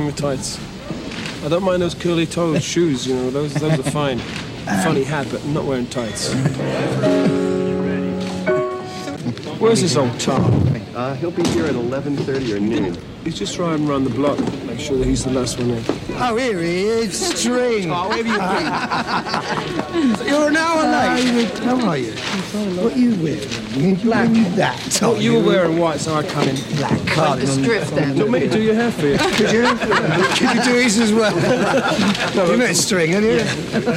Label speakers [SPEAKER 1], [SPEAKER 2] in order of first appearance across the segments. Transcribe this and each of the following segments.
[SPEAKER 1] wearing the tights. I don't mind those curly toed shoes, you know, those, those are fine. Funny hat, but I'm not wearing tights. Where's this old Tom?
[SPEAKER 2] Uh, he'll be here at 11.30 or noon.
[SPEAKER 1] He's just riding around the block. Make sure that he's the last one in.
[SPEAKER 3] Oh, here he is, String.
[SPEAKER 1] Oh, where have you been?
[SPEAKER 3] You're an hour late. How are you? What are you wearing? Black. That.
[SPEAKER 1] Oh, you were wearing white, so I come in black.
[SPEAKER 3] Can't
[SPEAKER 4] The strip then.
[SPEAKER 1] Do you want me to do your hair for you?
[SPEAKER 3] Could you? Could you do his as well? you met String, haven't you? no,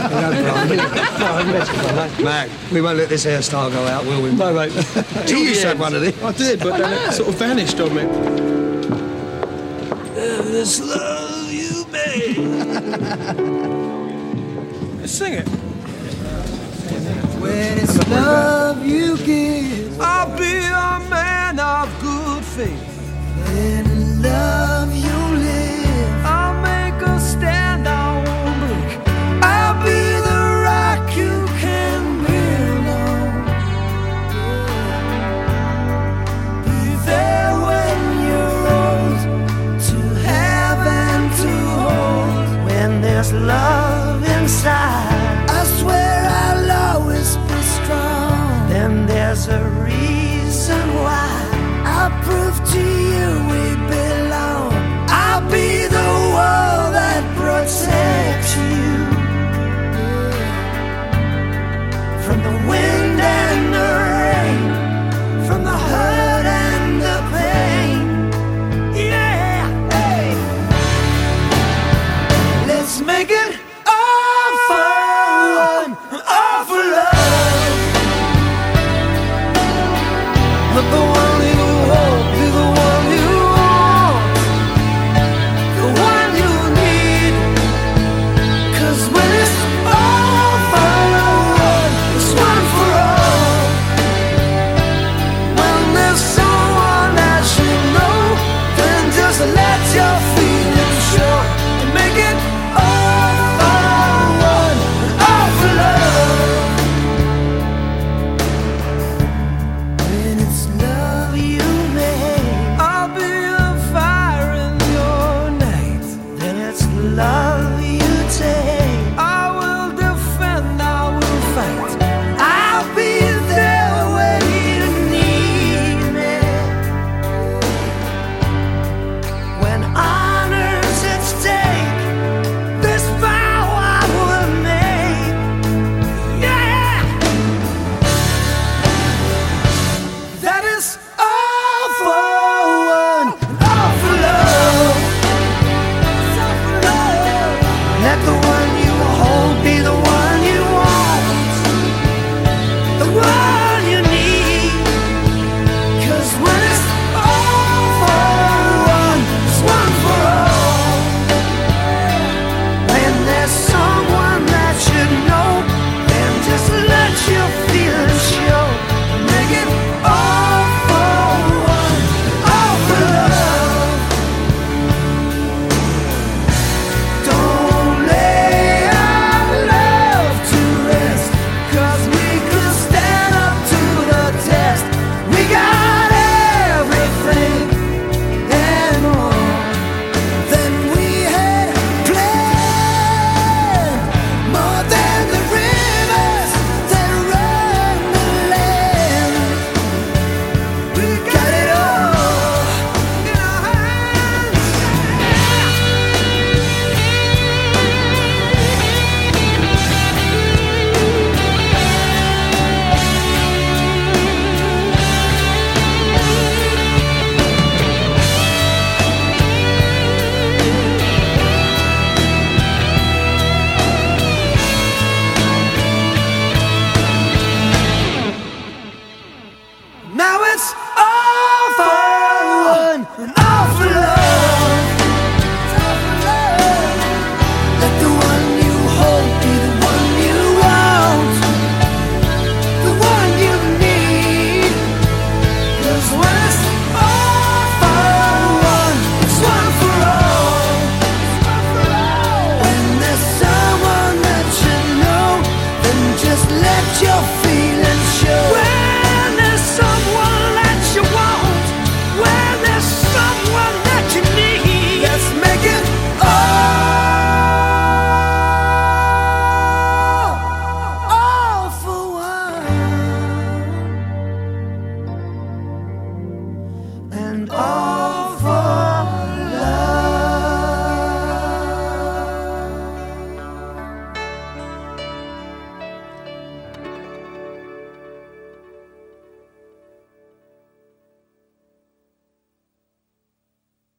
[SPEAKER 3] Mac, we won't let this hairstyle go out, will we?
[SPEAKER 1] No, mate.
[SPEAKER 3] You used to have one of these.
[SPEAKER 1] I did, but then it sort of vanished on me.
[SPEAKER 3] This love you made.
[SPEAKER 1] Sing it.
[SPEAKER 3] When it's love you give, I'll be love inside, I swear I'll always be strong. Then there's a reason why I'll prove to you we belong. I'll be the wall that protects you from the wind let the